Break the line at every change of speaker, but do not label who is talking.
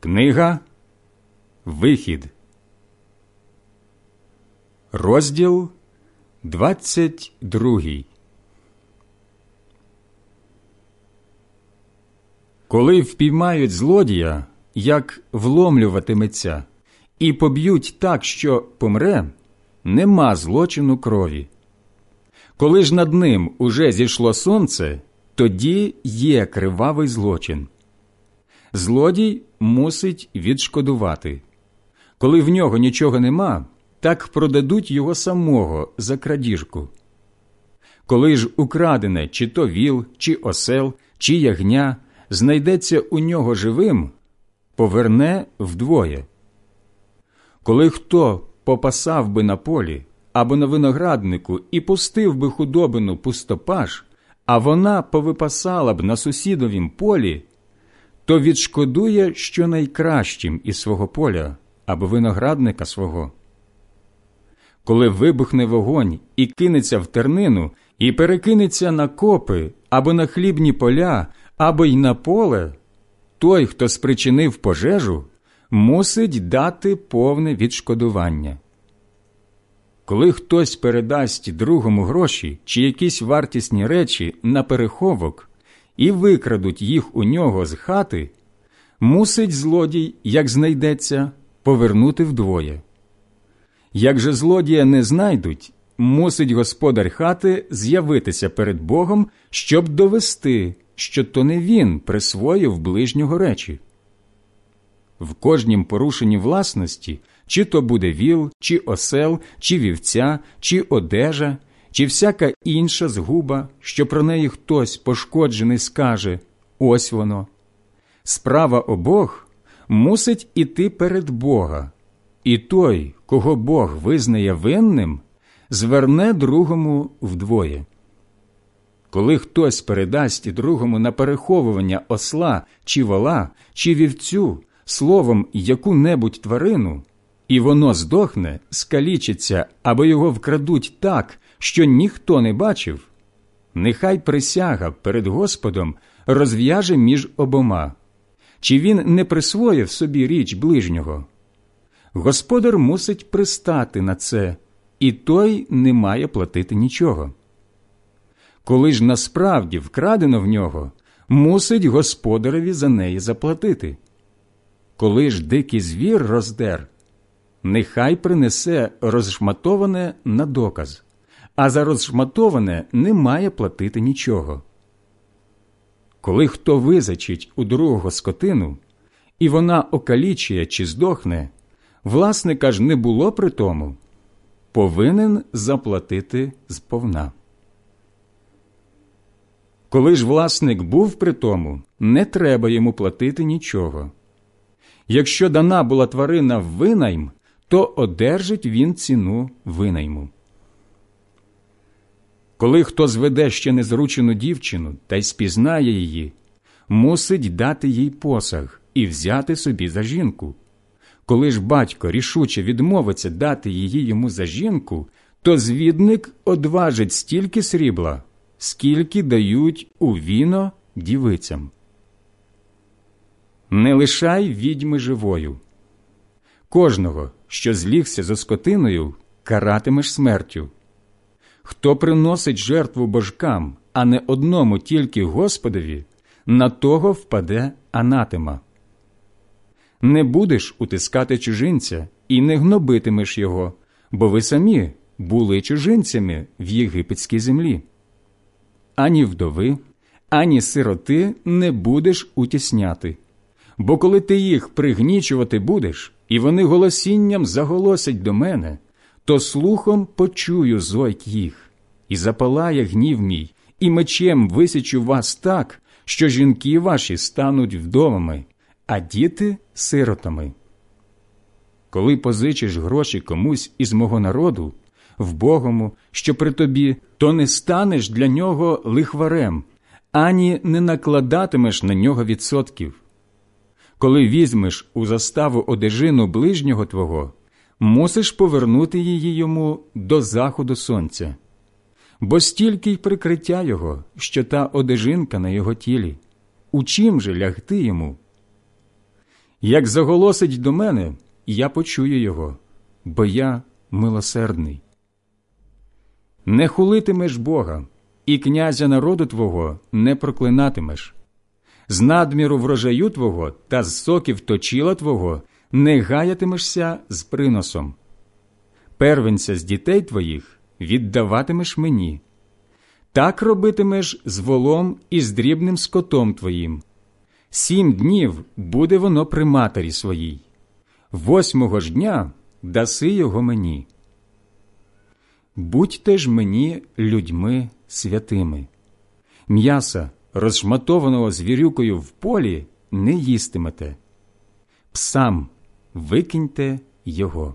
Книга Вихід, розділ 22 Коли впіймають злодія, як вломлюватиметься, і поб'ють так, що помре, нема злочину крові. Коли ж над ним уже зійшло сонце, тоді є кривавий злочин. Злодій мусить відшкодувати. Коли в нього нічого нема, так продадуть його самого за крадіжку. Коли ж украдене чи то віл, чи осел, чи ягня знайдеться у нього живим, поверне вдвоє. Коли хто попасав би на полі або на винограднику і пустив би худобину пустопаж, а вона повипасала б на сусідовім полі, то відшкодує щонайкращим із свого поля або виноградника свого. Коли вибухне вогонь і кинеться в тернину, і перекинеться на копи або на хлібні поля, або й на поле, той, хто спричинив пожежу, мусить дати повне відшкодування. Коли хтось передасть другому гроші чи якісь вартісні речі на переховок і викрадуть їх у нього з хати, мусить злодій, як знайдеться, повернути вдвоє. Як же злодія не знайдуть, мусить господар хати з'явитися перед Богом, щоб довести, що то не він присвоїв ближнього речі. В кожнім порушенні власності, чи то буде віл, чи осел, чи вівця, чи одежа, чи всяка інша згуба, що про неї хтось пошкоджений скаже ось воно. Справа обох мусить іти перед Бога, і той, кого Бог визнає винним, зверне другому вдвоє. Коли хтось передасть другому на переховування осла чи вола, чи вівцю, словом яку небудь тварину, і воно здохне, скалічиться або його вкрадуть так, що ніхто не бачив, нехай присяга перед Господом розв'яже між обома, чи він не присвоїв собі річ ближнього. Господар мусить пристати на це, і той не має платити нічого. Коли ж насправді вкрадено в нього, мусить господареві за неї заплатити. Коли ж дикий звір роздер, нехай принесе розшматоване на доказ, а за розшматоване не має платити нічого. Коли хто визачить у другого скотину, і вона окалічує чи здохне, власника ж не було при тому, повинен заплатити сповна. Коли ж власник був при тому, не треба йому платити нічого. Якщо дана була тварина в винайм, то одержить він ціну винайму. Коли хто зведе ще незручену дівчину та й спізнає її, мусить дати їй посаг і взяти собі за жінку. Коли ж батько рішуче відмовиться дати її йому за жінку, то звідник одважить стільки срібла, скільки дають у віно дівицям. Не лишай відьми живою. Кожного, що злігся за скотиною, каратимеш смертю. Хто приносить жертву божкам, а не одному тільки Господові, на того впаде анатема. Не будеш утискати чужинця і не гнобитимеш його, бо ви самі були чужинцями в єгипетській землі. Ані вдови, ані сироти не будеш утісняти. Бо коли ти їх пригнічувати будеш, і вони голосінням заголосять до мене, то слухом почую зойк їх, і запалає гнів мій, і мечем висічу вас так, що жінки ваші стануть вдовами, а діти сиротами. Коли позичиш гроші комусь із мого народу, в Богому, що при тобі, то не станеш для нього лихварем, ані не накладатимеш на нього відсотків. Коли візьмеш у заставу одежину ближнього твого, мусиш повернути її йому до заходу сонця, бо стільки й прикриття його, що та одежинка на його тілі. У чим же лягти йому? Як заголосить до мене, я почую його, бо я милосердний. Не хулитимеш Бога, і князя народу Твого не проклинатимеш. З надміру врожаю Твого та з соків точила Твого не гаятимешся з приносом. Первенця з дітей твоїх віддаватимеш мені. Так робитимеш з волом і з дрібним скотом твоїм. Сім днів буде воно при матері своїй. Восьмого ж дня даси його мені. Будьте ж мені людьми святими. М'яса, розшматованого звірюкою в полі, не їстимете. Псам викиньте його.